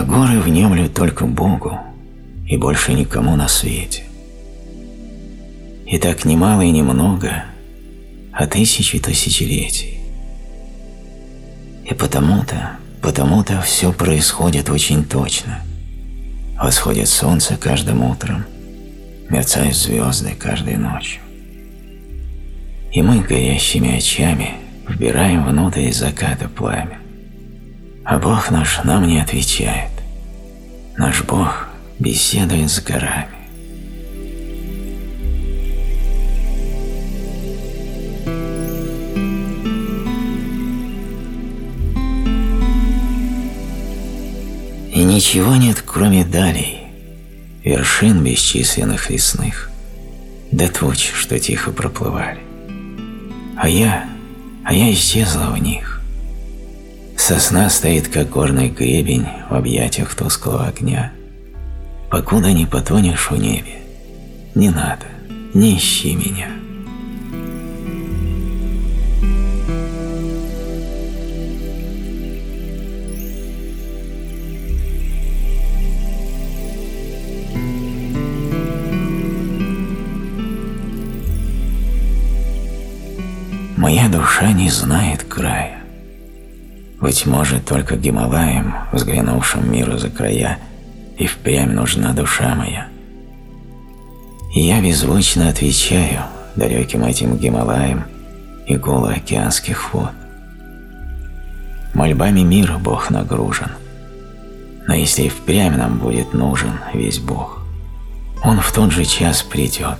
а горы внемлют только Богу и больше никому на свете. И так немало и немного, а тысячи тысячелетий. И потому-то, потому-то все происходит очень точно. Восходит солнце каждым утром, мерцают звезды каждой ночью. И мы горящими очами вбираем внутрь заката пламя. А Бог наш нам не отвечает. Наш Бог беседует с горами. И ничего нет, кроме далей, вершин бесчисленных лесных, да туч, что тихо проплывали. А я, а я исчезла в них. Сосна стоит, как горный гребень в объятиях тусклого огня. Покуда не потонешь в небе, не надо, не ищи меня. Моя душа не знает края. Быть может, только Гималаем, взглянувшим миру за края, и впрямь нужна душа моя. И я беззвучно отвечаю далеким этим Гималаем и гулу океанских вод. Мольбами мира Бог нагружен, но если впрямь нам будет нужен весь Бог, Он в тот же час придет,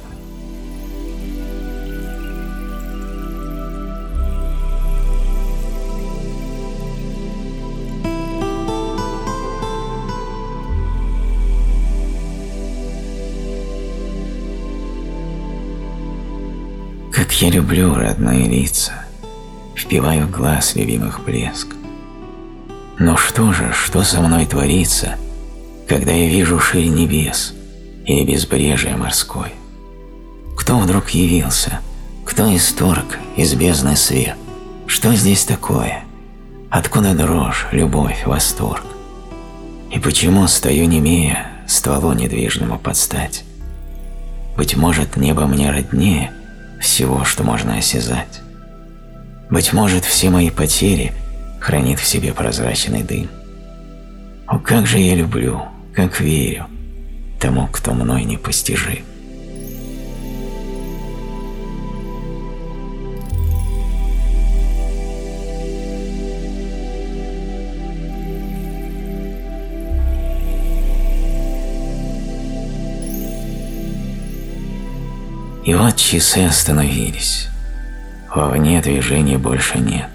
Я люблю родные лица, впиваю в глаз любимых блеск. Но что же, что со мной творится, когда я вижу ширь небес или безбрежие морской? Кто вдруг явился? Кто исторг из бездны свет? Что здесь такое? Откуда дрожь, любовь, восторг? И почему стою немея, стволу недвижному подстать? Быть может, небо мне роднее – всего, что можно осязать. Быть может, все мои потери хранит в себе прозрачный дым. О, как же я люблю, как верю тому, кто мной непостижим. И вот часы остановились. Вовне движения больше нет.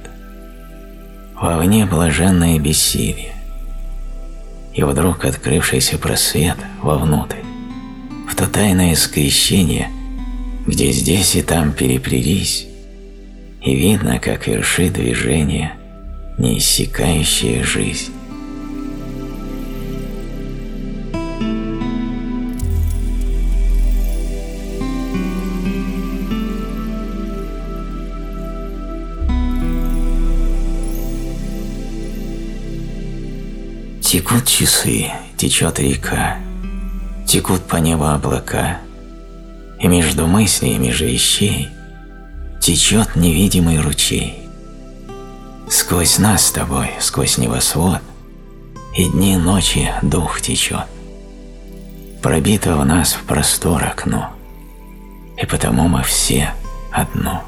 Вовне блаженное бессилие. И вдруг открывшийся просвет вовнутрь, в то тайное скрещение, где здесь и там переплелись, и видно, как вершит движение неиссякающая жизнь. Текут часы, течет река, текут по небу облака, и между мыслей, между вещей течет невидимый ручей. Сквозь нас с тобой, сквозь небосвод, и дни и ночи дух течет. Пробито в нас в простор окно, и потому мы все одно.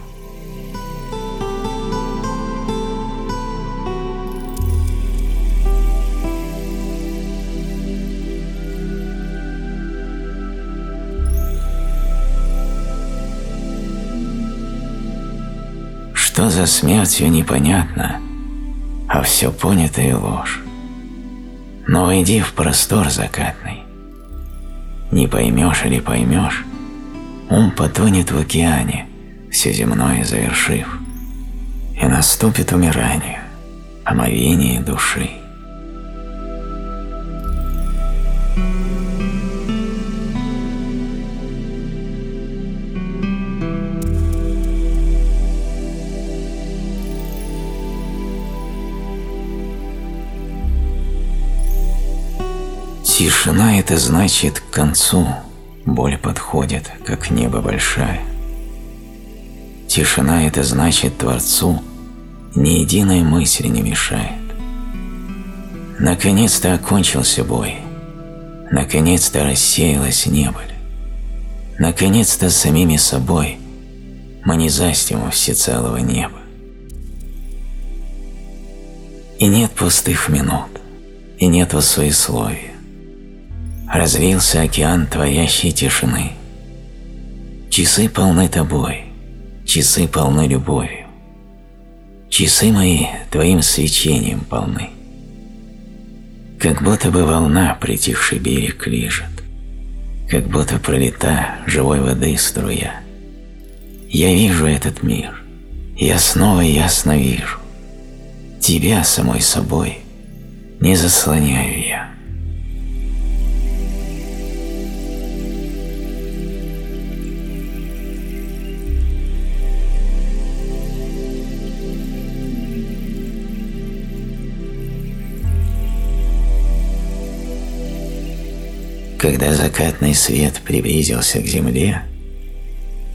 Что за смертью непонятно, а все понятое ложь. Но войди в простор закатный. Не поймешь или поймешь, ум потонет в океане, все земное завершив, и наступит умирание, омовение души. Тишина – это значит к концу, боль подходит, как небо большая. Тишина – это значит Творцу ни единой мысли не мешает. Наконец-то окончился бой, наконец-то рассеялась небыль, наконец-то самими собой мы не застим всецелого неба. И нет пустых минут, и нету своесловия. Разлился океан творящей тишины. Часы полны тобой, часы полны любовью. Часы мои твоим свечением полны. Как будто бы волна притихший берег лежит, Как будто пролета живой воды струя. Я вижу этот мир, я снова ясно вижу. Тебя самой собой не заслоняю я. Когда закатный свет приблизился к земле,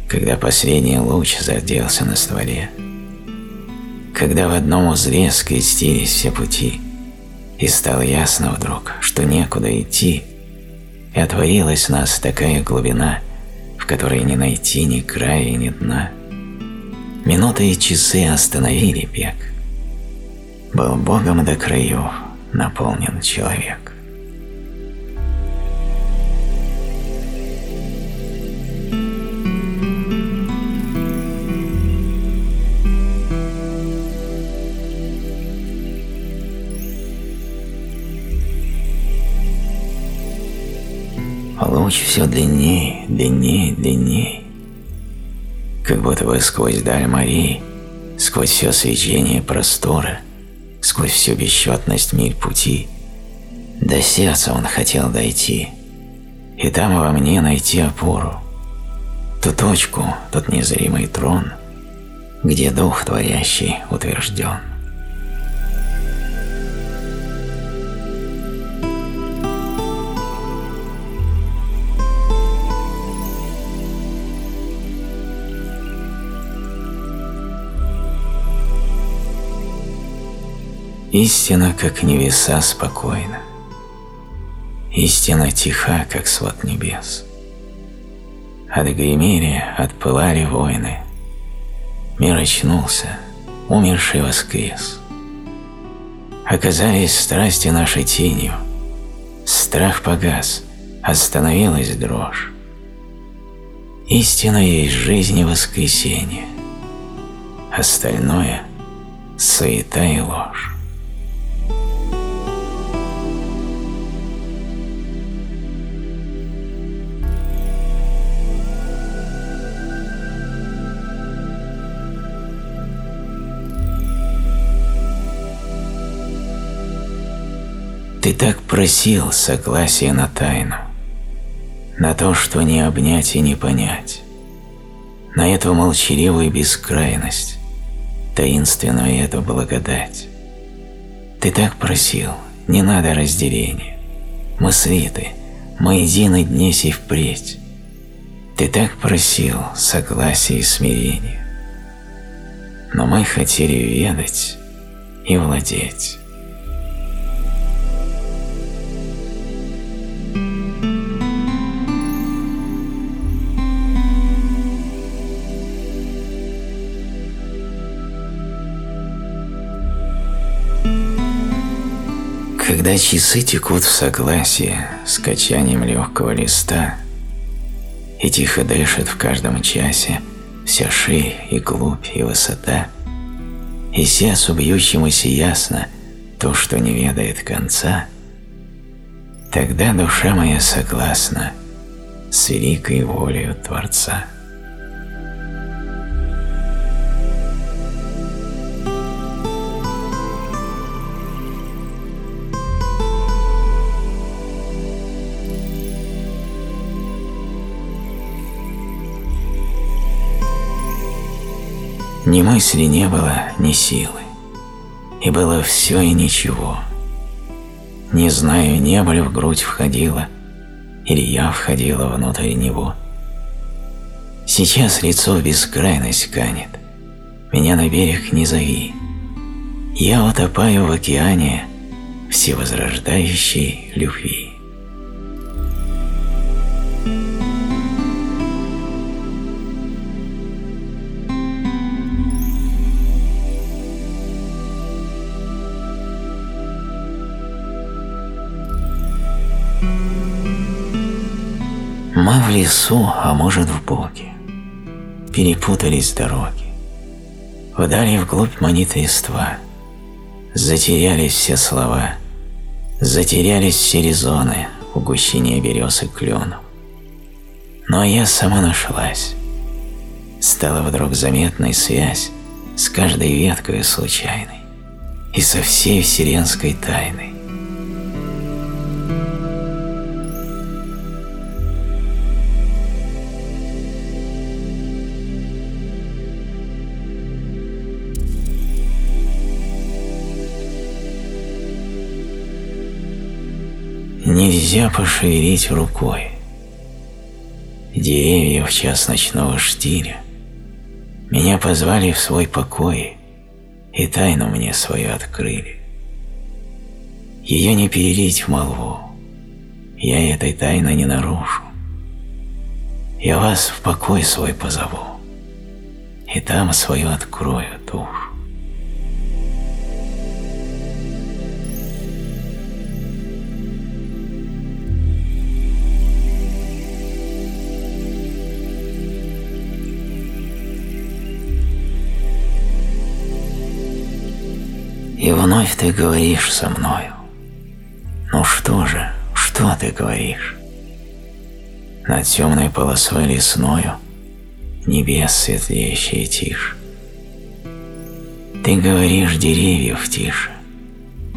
когда последний луч зарделся на стволе, когда в одном узле скрестились все пути, и стало ясно вдруг, что некуда идти, и отворилась нас такая глубина, в которой не найти ни края, ни дна. Минуты и часы остановили бег. Был Богом до краев наполнен человек. Луч все длиннее, длиннее, длиннее. Как будто бы сквозь даль морей, сквозь все свечение простора, сквозь всю бесчетность миль пути, до сердца он хотел дойти, и там во мне найти опору, ту точку, тот незримый трон, где дух творящий утвержден. Истина, как невеса, спокойна. Истина тиха, как свод небес. Отгремели, отпылали войны. Мир очнулся, умерший воскрес. Оказались страсти нашей тенью. Страх погас, остановилась дрожь. Истина есть жизнь и воскресенье. Остальное – суета и ложь. Ты так просил согласия на тайну, на то, что не обнять и не понять, на эту молчаливую бескрайность, таинственную эту благодать. Ты так просил, не надо разделения, мы свиты, мы едины днесь и впредь. Ты так просил согласия и смирения, но мы хотели ведать и владеть. Когда часы текут в согласии с качанием легкого листа и тихо дышит в каждом часе вся ширь и глубь и высота, и сердцу бьющемуся ясно то, что не ведает конца, тогда душа моя согласна с великой волею Творца. Ни мысли не было, ни силы. И было все и ничего. Не знаю, небо ли в грудь входило, или я входила внутрь него. Сейчас лицо в бескрайность канет, меня на берег не зови. Я утопаю в океане всевозрождающей любви. Лесу, а может в боге. Перепутались дороги. Вдали вглубь манит листва. Затерялись все слова. Затерялись все резоны в гущине берез и кленов. Но я сама нашлась. Стала вдруг заметной связь с каждой веткой случайной и со всей вселенской тайной. Нельзя пошевелить рукой. Деревья в час ночного штиля меня позвали в свой покой и тайну мне свою открыли. Ее не перелить в молву, я этой тайны не нарушу. Я вас в покой свой позову, и там свою открою душу. И вновь ты говоришь со мною. Ну что же, что ты говоришь? Над темной полосой лесною Небес светлеющие тишь. Ты говоришь деревьев тише,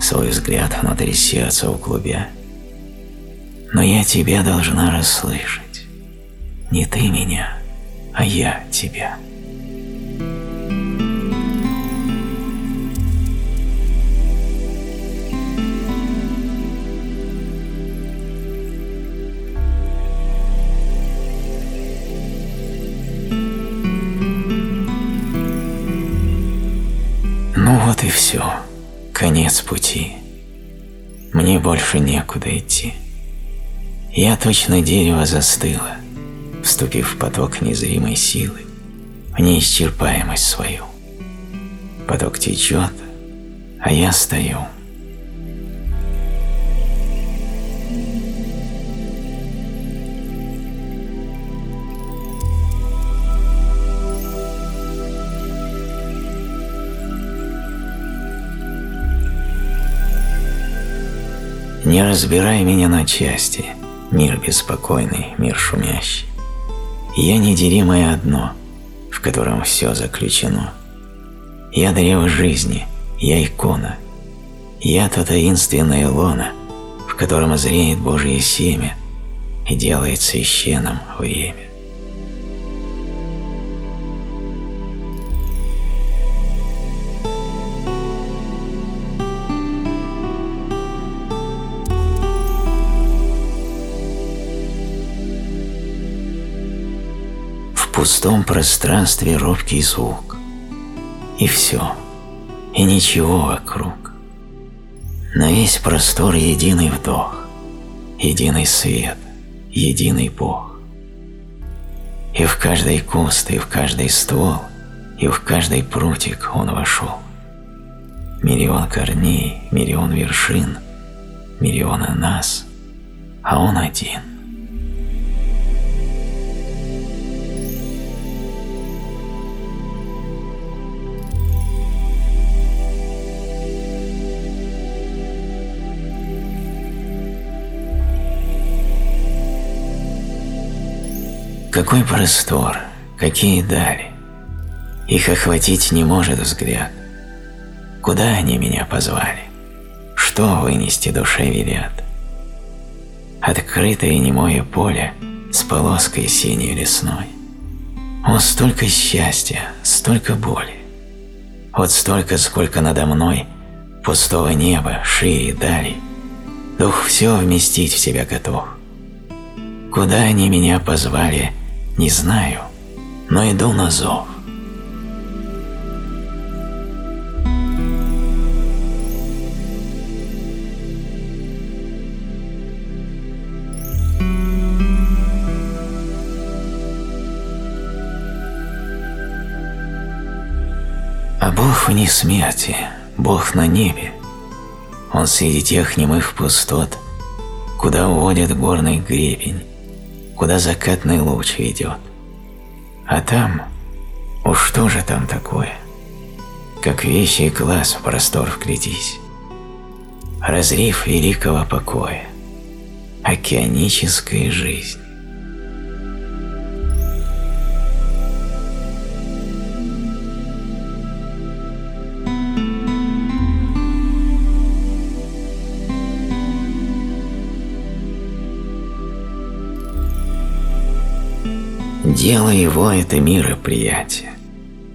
Свой взгляд внутри сердца углубя. Но я тебя должна расслышать. Не ты меня, а я тебя. И все. Конец пути. Мне больше некуда идти. Я точно дерево застыло, вступив в поток незримой силы, в неисчерпаемость свою. Поток течет, а я стою. Не разбирай меня на части, мир беспокойный, мир шумящий. Я неделимое одно, в котором все заключено. Я древо жизни, я икона. Я то таинственное лона, в котором зреет Божье семя и делает священным время. Пустом пространстве робкий звук. И все, и ничего вокруг. На весь простор единый вдох, единый свет, единый Бог. И в каждый куст, и в каждый ствол, и в каждый прутик он вошел. Миллион корней, миллион вершин, миллионы нас, а он один – Какой простор, какие дали. Их охватить не может взгляд. Куда они меня позвали? Что вынести душе велят? Открытое немое поле с полоской синей лесной. О, столько счастья, столько боли. Вот столько, сколько надо мной пустого неба, шире дали, Дух все вместить в себя готов. Куда они меня позвали, не знаю, но иду на зов. А Бог вне смерти, Бог на небе. Он среди тех немых пустот, Куда уводит горный гребень, Куда закатный луч ведет. А там, уж что же там такое? Как вещий глаз в простор вглядись. Разрив великого покоя, океаническая жизнь. Дело его – это мироприятие,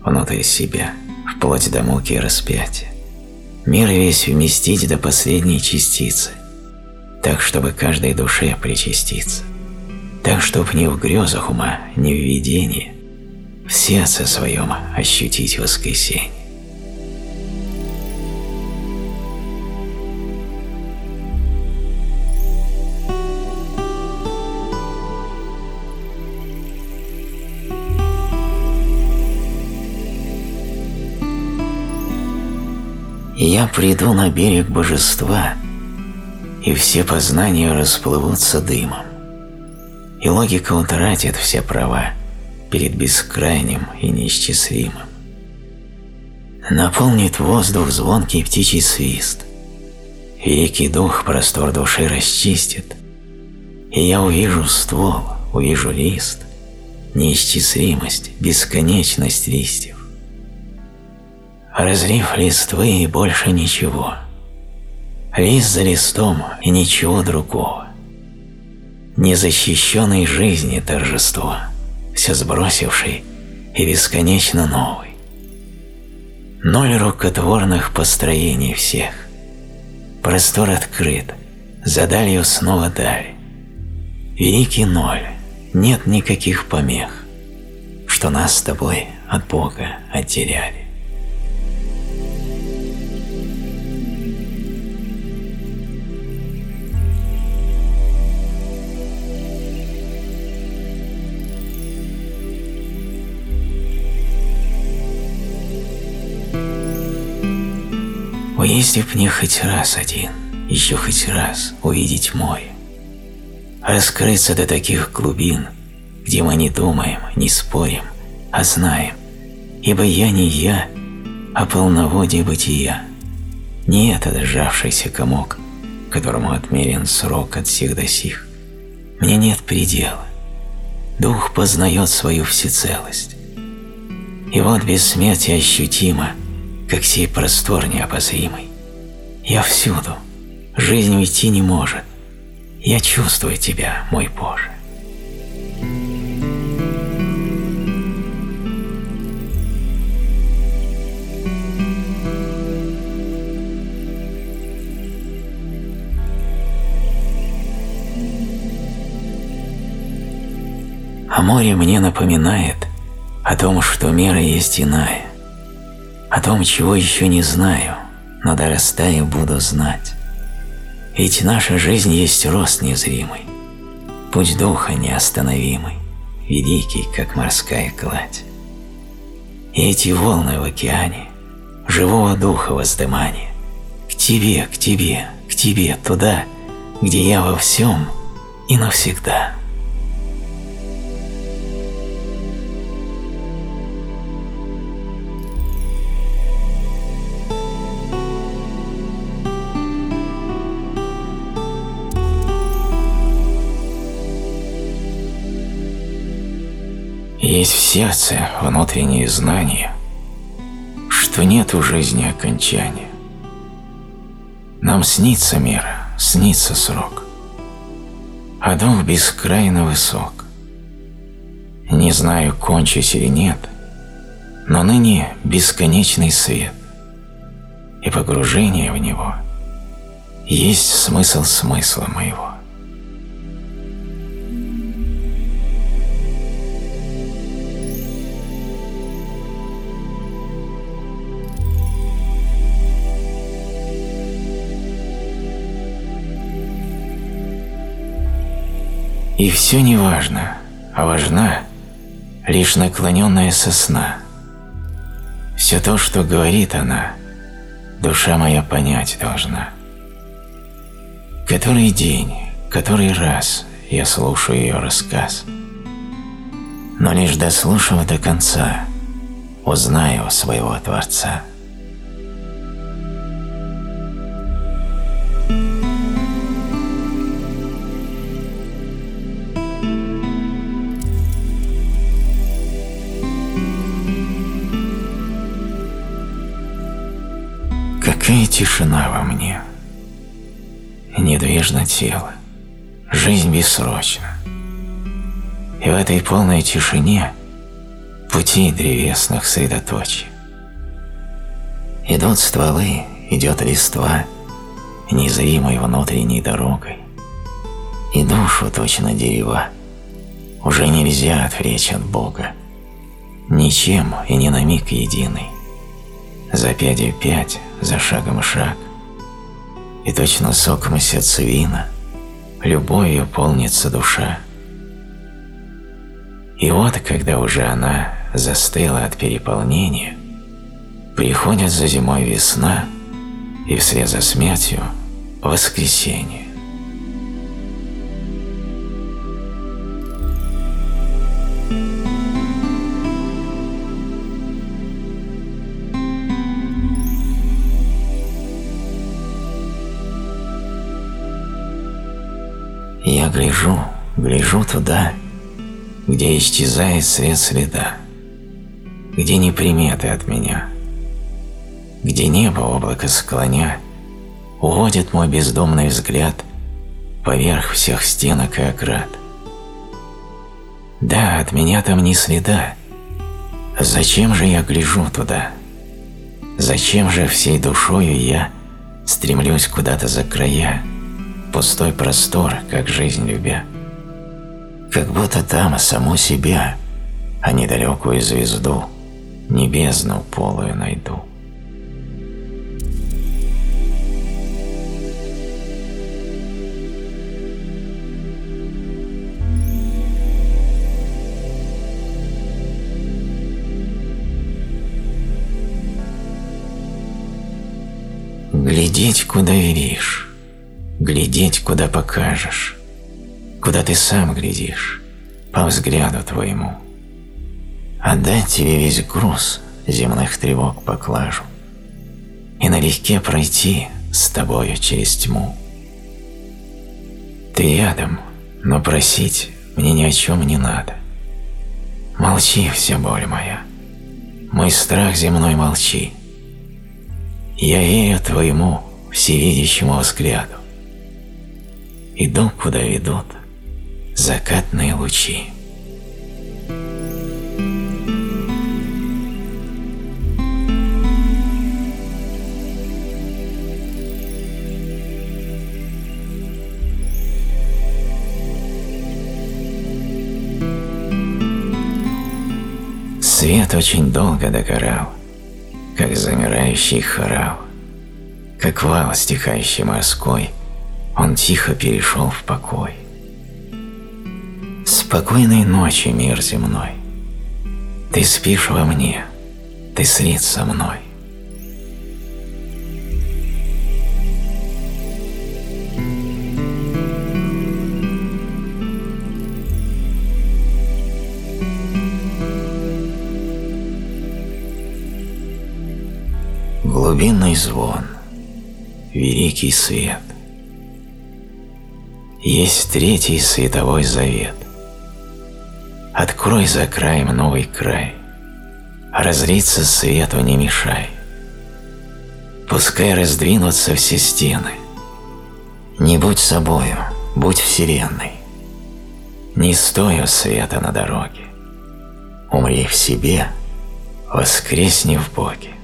внутрь себя, вплоть до муки распятия. Мир весь вместить до последней частицы, так, чтобы каждой душе причаститься, так, чтоб ни в грезах ума, ни в видении, в сердце своем ощутить воскресенье. Я приду на берег божества, и все познания расплывутся дымом, и логика утратит все права перед бескрайним и неисчислимым. Наполнит воздух звонкий птичий свист, великий дух простор души расчистит, и я увижу ствол, увижу лист, неисчислимость, бесконечность листьев разрив листвы и больше ничего. Лист за листом и ничего другого. Незащищенной жизни торжество, все сбросивший и бесконечно новый. Ноль рукотворных построений всех. Простор открыт, за далью снова даль. Великий ноль, нет никаких помех, что нас с тобой от Бога отделяли. Если б мне хоть раз один, еще хоть раз увидеть море, раскрыться до таких глубин, где мы не думаем, не спорим, а знаем, ибо я не я, а полноводие бытия, не этот сжавшийся комок, которому отмерен срок от всех до сих. Мне нет предела. Дух познает свою всецелость. И вот бессмертие ощутимо – как сей простор необозримый. Я всюду, жизнь уйти не может. Я чувствую тебя, мой Боже. А море мне напоминает о том, что мера есть иная, о том, чего еще не знаю, но дорастая буду знать. Ведь наша жизнь есть рост незримый, путь духа неостановимый, великий, как морская гладь. И эти волны в океане, живого духа воздымания, к тебе, к тебе, к тебе, туда, где я во всем и навсегда. Есть в сердце внутреннее знание, что нет у жизни окончания. Нам снится мир, снится срок, а дух бескрайно высок. Не знаю, кончусь или нет, но ныне бесконечный свет и погружение в него есть смысл смысла моего. И все не важно, а важна лишь наклоненная сосна. Все то, что говорит она, душа моя понять должна. Который день, который раз я слушаю ее рассказ. Но лишь дослушав до конца, узнаю своего Творца. Какая тишина во мне. Недвижно тело. Жизнь бессрочна. И в этой полной тишине пути древесных средоточий. Идут стволы, идет листва, незримой внутренней дорогой. И душу точно дерева уже нельзя отвлечь от Бога. Ничем и не на миг единый. За пятью пять, за шагом шаг, и точно соком сердцевина, любовью полнится душа. И вот, когда уже она застыла от переполнения, приходит за зимой весна, и вслед за смертью – воскресенье. Гляжу, гляжу туда, где исчезает свет следа, где не приметы от меня, где небо облако склоня уводит мой бездомный взгляд поверх всех стенок и оград. Да, от меня там ни следа. Зачем же я гляжу туда? Зачем же всей душою я стремлюсь куда-то за края? Пустой простор, как жизнь любя. Как будто там саму себя, а недалекую звезду, небесную полую найду. Глядеть, куда веришь, глядеть, куда покажешь, куда ты сам глядишь, по взгляду твоему. Отдать тебе весь груз земных тревог поклажу и налегке пройти с тобою через тьму. Ты рядом, но просить мне ни о чем не надо. Молчи, вся боль моя, мой страх земной молчи. Я верю твоему всевидящему взгляду иду, куда ведут закатные лучи. Свет очень долго догорал, как замирающий хорал, как вал, стихающий морской – он тихо перешел в покой. Спокойной ночи, мир земной. Ты спишь во мне, ты слит со мной. Глубинный звон, великий свет – есть третий световой завет. Открой за краем новый край, а разлиться свету не мешай. Пускай раздвинутся все стены. Не будь собою, будь вселенной. Не стою света на дороге. Умри в себе, воскресни в Боге.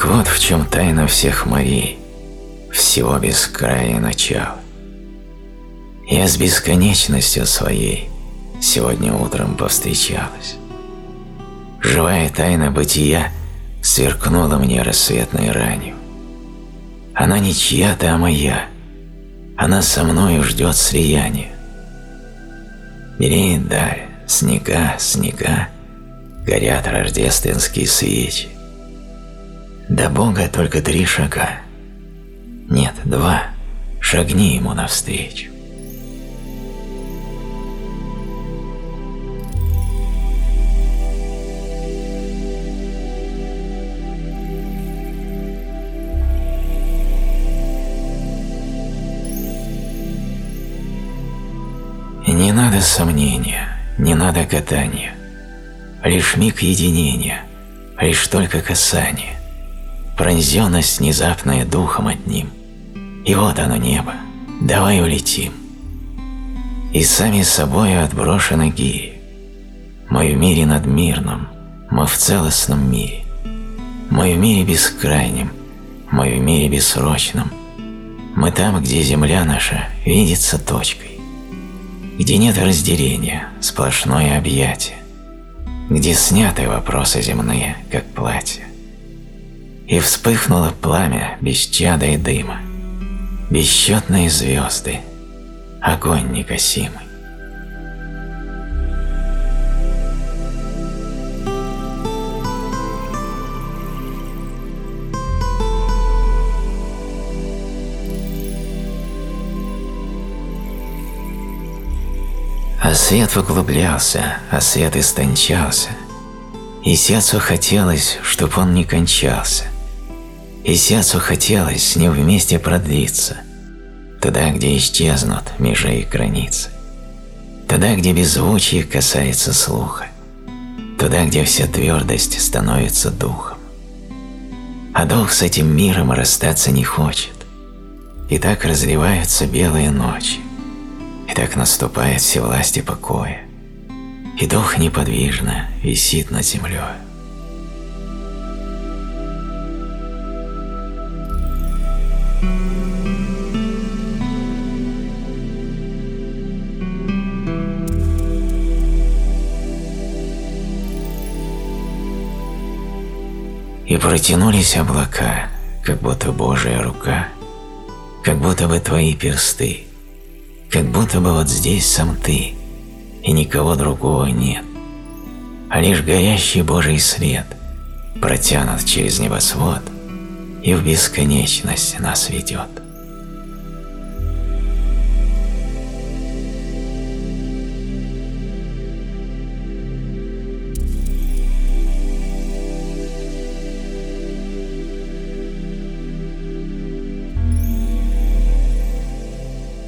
Так вот в чем тайна всех морей, всего без края начала. Я с бесконечностью своей сегодня утром повстречалась. Живая тайна бытия сверкнула мне рассветной ранью. Она не чья-то, а моя. Она со мною ждет слияния. Белеет даль, снега, снега, горят рождественские свечи. До Бога только три шага. Нет, два. Шагни ему навстречу. Не надо сомнения, не надо гадания, лишь миг единения, лишь только касание, пронзенность внезапная духом одним. И вот оно небо, давай улетим. И сами собою отброшены гири. Мы в мире надмирном, мы в целостном мире. Мы в мире бескрайнем, мы в мире бессрочном. Мы там, где земля наша видится точкой где нет разделения, сплошное объятие, где сняты вопросы земные, как платье. И вспыхнуло пламя без чада и дыма, бесчетные звезды, огонь некосимый. А свет углублялся, а свет истончался, и сердцу хотелось, чтоб он не кончался, и сердцу хотелось с ним вместе продлиться, туда, где исчезнут межи и границы, туда, где беззвучие касается слуха, туда, где вся твердость становится духом. А дух с этим миром расстаться не хочет, и так разливаются белые ночи, и так наступает всевластие покоя, и дух неподвижно висит над землей. И протянулись облака, как будто Божья рука, как будто бы твои персты – как будто бы вот здесь сам ты, и никого другого нет, а лишь горящий Божий свет протянут через небосвод и в бесконечность нас ведет.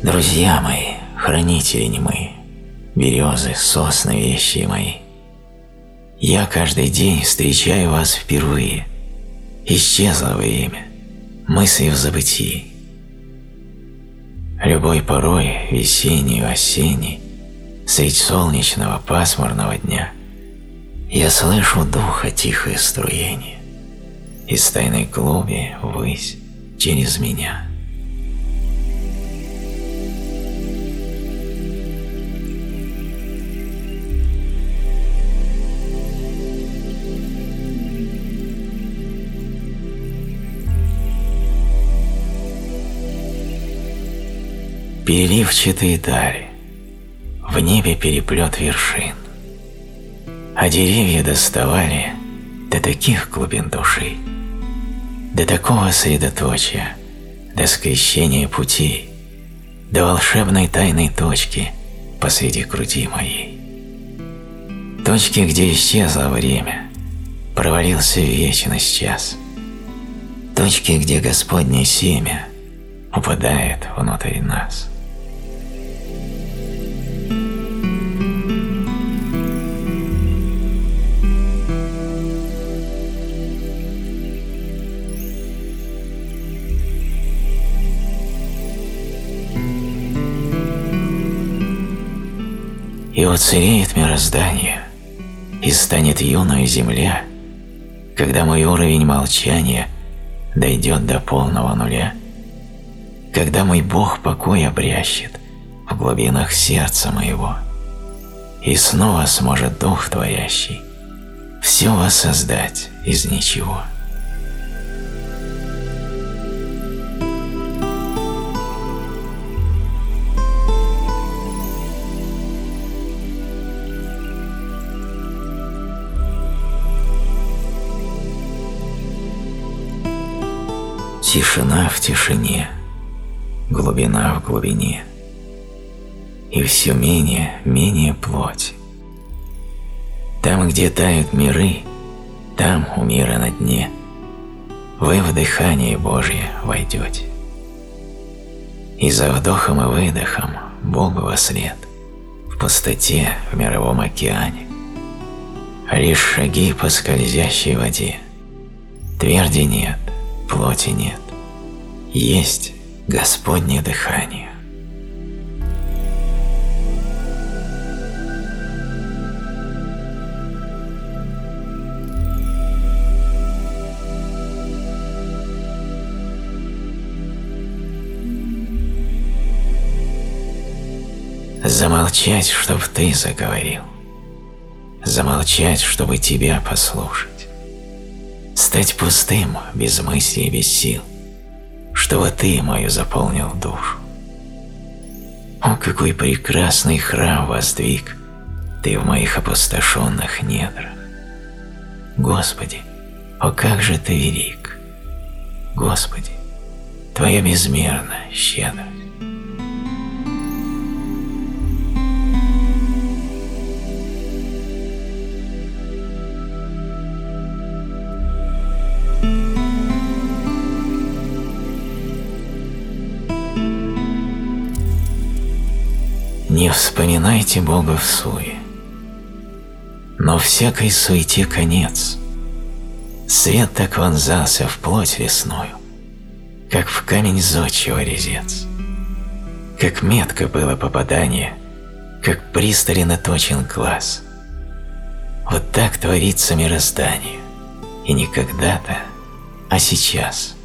Друзья мои, хранители не мы, березы, сосны вещи мои. Я каждый день встречаю вас впервые. Исчезло время, мысли в забытии. Любой порой, весенний, осенний, средь солнечного пасмурного дня, я слышу духа тихое струение из тайной клубе ввысь через меня. Переливчатые дали, в небе переплет вершин, а деревья доставали до таких глубин души, до такого средоточия, до скрещения путей, до волшебной тайной точки посреди груди моей. Точки, где исчезло время, провалился в вечность час. Точки, где Господне семя упадает внутрь нас. И уцелеет мироздание, и станет юная земля, когда мой уровень молчания дойдет до полного нуля, когда мой Бог покой обрящет в глубинах сердца моего, и снова сможет Дух Творящий все воссоздать из ничего. Тишина в тишине, глубина в глубине, и все менее, менее плоть. Там, где тают миры, там у мира на дне, вы в дыхание Божье войдете. И за вдохом и выдохом Богу во след, в пустоте в мировом океане, лишь шаги по скользящей воде. Тверди нет, плоти нет есть Господнее дыхание. Замолчать, чтоб ты заговорил. Замолчать, чтобы тебя послушать. Стать пустым, без мысли и без сил чтобы Ты мою заполнил душу. О, какой прекрасный храм воздвиг Ты в моих опустошенных недрах. Господи, о, как же Ты велик! Господи, Твоя безмерно щедрость. Вспоминайте Бога в суе, но всякой суете конец. Свет так вонзался в плоть лесную, как в камень зодчего резец. Как метко было попадание, как пристально точен глаз. Вот так творится мироздание, и не когда-то, а сейчас –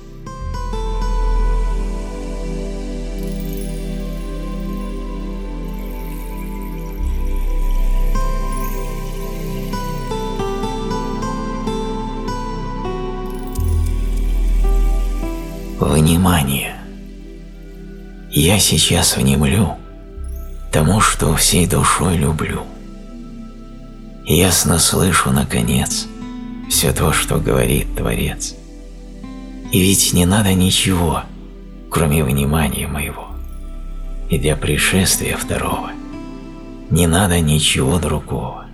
Внимание! Я сейчас внемлю тому, что всей душой люблю. Ясно слышу, наконец, все то, что говорит Творец. И ведь не надо ничего, кроме внимания моего. И для пришествия второго не надо ничего другого.